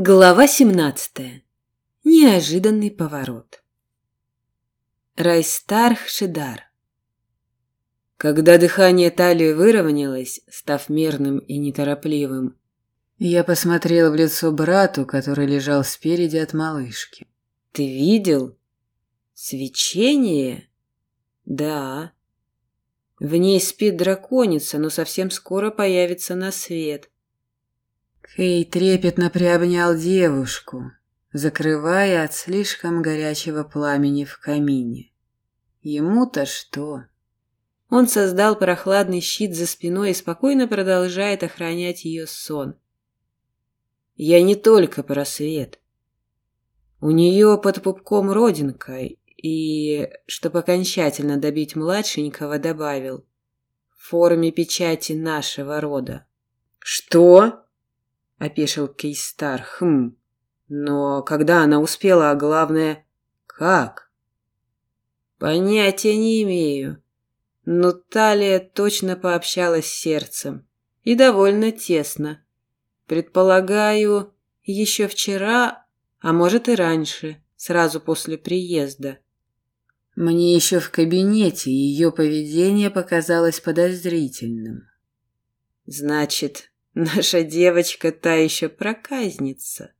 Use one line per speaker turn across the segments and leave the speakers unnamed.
Глава 17. Неожиданный поворот. Райстарх Шидар. Когда дыхание талии выровнялось, став мерным и неторопливым, я посмотрел в лицо брату, который лежал спереди от малышки. «Ты видел? Свечение?» «Да. В ней спит драконица, но совсем скоро появится на свет». Кей трепетно приобнял девушку, закрывая от слишком горячего пламени в камине. Ему-то что? Он создал прохладный щит за спиной и спокойно продолжает охранять ее сон. Я не только про свет. У нее под пупком родинка, и, чтобы окончательно добить младшенького, добавил в форме печати нашего рода. «Что?» — опешил Кейстар. «Хм. Но когда она успела, а главное, как?» «Понятия не имею. Но Талия точно пообщалась с сердцем. И довольно тесно. Предполагаю, еще вчера, а может и раньше, сразу после приезда». Мне еще в кабинете ее поведение показалось подозрительным. «Значит, Наша девочка та еще проказница.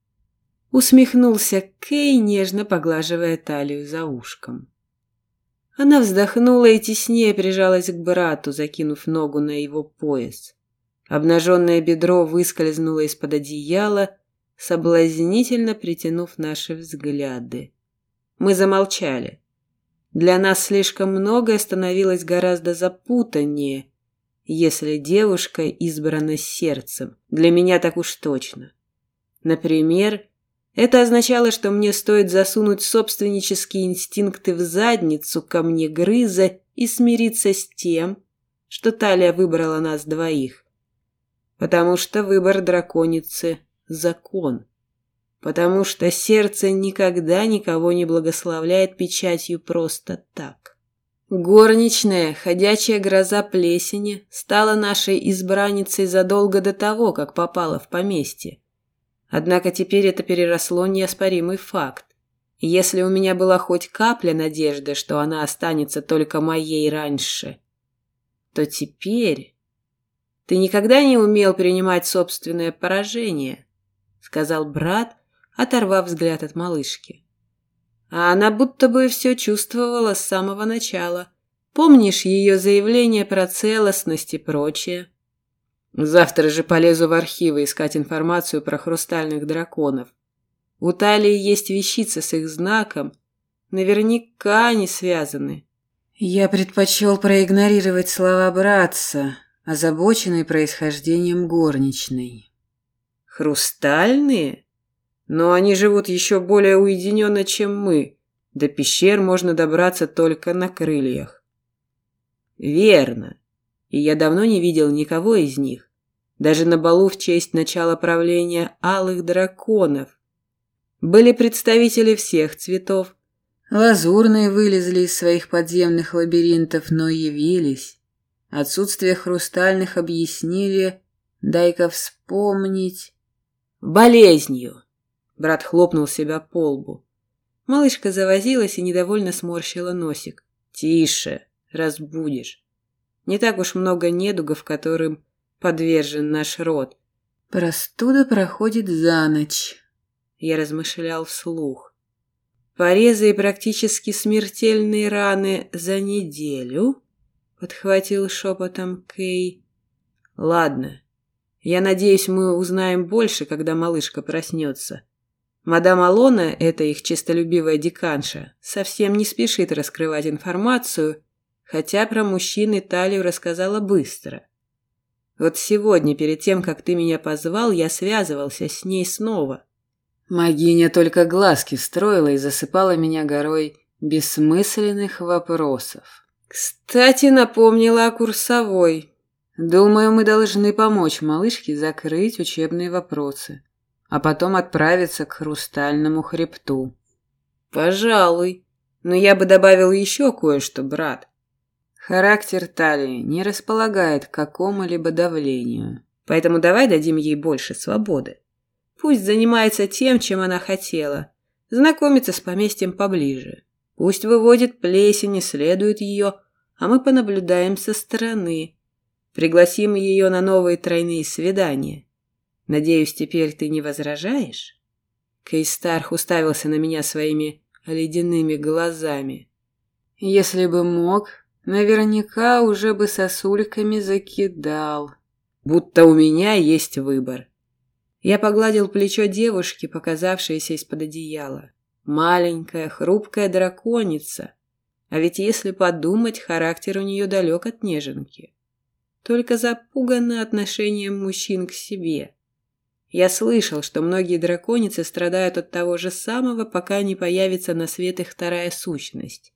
Усмехнулся Кей, нежно поглаживая талию за ушком. Она вздохнула и теснее прижалась к брату, закинув ногу на его пояс. Обнаженное бедро выскользнуло из-под одеяла, соблазнительно притянув наши взгляды. Мы замолчали. Для нас слишком многое становилось гораздо запутаннее, если девушка избрана сердцем. Для меня так уж точно. Например, это означало, что мне стоит засунуть собственнические инстинкты в задницу ко мне грыза и смириться с тем, что Талия выбрала нас двоих. Потому что выбор драконицы – закон. Потому что сердце никогда никого не благословляет печатью просто так. Горничная, ходячая гроза плесени, стала нашей избранницей задолго до того, как попала в поместье. Однако теперь это переросло неоспоримый факт. если у меня была хоть капля надежды, что она останется только моей раньше, то теперь... Ты никогда не умел принимать собственное поражение, сказал брат, оторвав взгляд от малышки. А она будто бы все чувствовала с самого начала. Помнишь ее заявление про целостность и прочее? Завтра же полезу в архивы искать информацию про хрустальных драконов. У Талии есть вещица с их знаком. Наверняка они связаны. Я предпочел проигнорировать слова братца, озабоченной происхождением горничной. «Хрустальные?» Но они живут еще более уединенно, чем мы. До пещер можно добраться только на крыльях. Верно. И я давно не видел никого из них. Даже на балу в честь начала правления алых драконов. Были представители всех цветов. Лазурные вылезли из своих подземных лабиринтов, но явились. Отсутствие хрустальных объяснили, дай-ка вспомнить, болезнью. Брат хлопнул себя по лбу. Малышка завозилась и недовольно сморщила носик. «Тише, разбудишь. Не так уж много недугов, которым подвержен наш род. Простуда проходит за ночь», — я размышлял вслух. «Порезы и практически смертельные раны за неделю?» — подхватил шепотом Кей. «Ладно. Я надеюсь, мы узнаем больше, когда малышка проснется. Мадам Алона, эта их честолюбивая деканша, совсем не спешит раскрывать информацию, хотя про мужчин Италию рассказала быстро. Вот сегодня, перед тем, как ты меня позвал, я связывался с ней снова. Магиня только глазки строила и засыпала меня горой бессмысленных вопросов. Кстати, напомнила о курсовой. Думаю, мы должны помочь малышке закрыть учебные вопросы а потом отправиться к хрустальному хребту. Пожалуй. Но я бы добавил еще кое-что, брат. Характер Талии не располагает к какому-либо давлению. Поэтому давай дадим ей больше свободы. Пусть занимается тем, чем она хотела. Знакомится с поместьем поближе. Пусть выводит плесень, исследует ее, а мы понаблюдаем со стороны. Пригласим ее на новые тройные свидания. Надеюсь, теперь ты не возражаешь?» Кейстарх уставился на меня своими ледяными глазами. «Если бы мог, наверняка уже бы сосульками закидал. Будто у меня есть выбор». Я погладил плечо девушки, показавшееся из-под одеяла. Маленькая, хрупкая драконица. А ведь если подумать, характер у нее далек от неженки. Только запугана отношением мужчин к себе. Я слышал, что многие драконицы страдают от того же самого, пока не появится на свет их вторая сущность.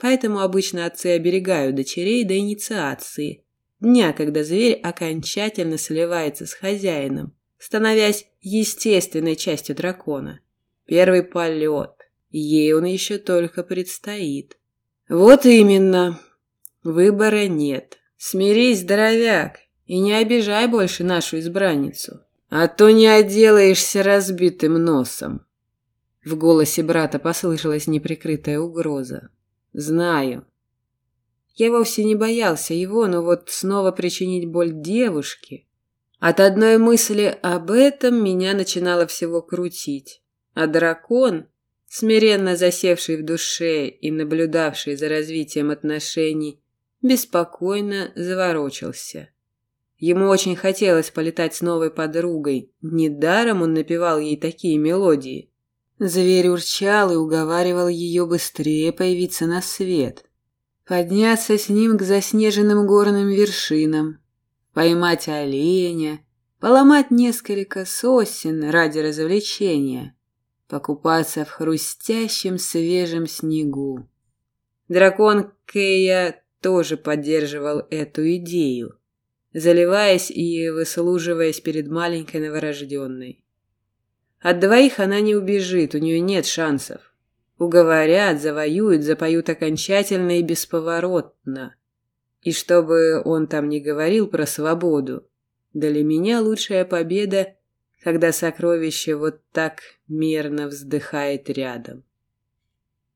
Поэтому обычно отцы оберегают дочерей до инициации, дня, когда зверь окончательно сливается с хозяином, становясь естественной частью дракона. Первый полет. Ей он еще только предстоит. Вот именно. Выбора нет. Смирись, здоровяк, и не обижай больше нашу избранницу. А то не отделаешься разбитым носом. В голосе брата послышалась неприкрытая угроза. Знаю. Я вовсе не боялся его, но вот снова причинить боль девушке... От одной мысли об этом меня начинало всего крутить. А дракон, смиренно засевший в душе и наблюдавший за развитием отношений, беспокойно заворочился. Ему очень хотелось полетать с новой подругой. Недаром он напевал ей такие мелодии. Зверь урчал и уговаривал ее быстрее появиться на свет. Подняться с ним к заснеженным горным вершинам. Поймать оленя. Поломать несколько сосен ради развлечения. Покупаться в хрустящем свежем снегу. Дракон Кея тоже поддерживал эту идею заливаясь и выслуживаясь перед маленькой новорожденной. От двоих она не убежит, у нее нет шансов. Уговорят, завоюют, запоют окончательно и бесповоротно. И чтобы он там не говорил про свободу, для меня лучшая победа, когда сокровище вот так мерно вздыхает рядом.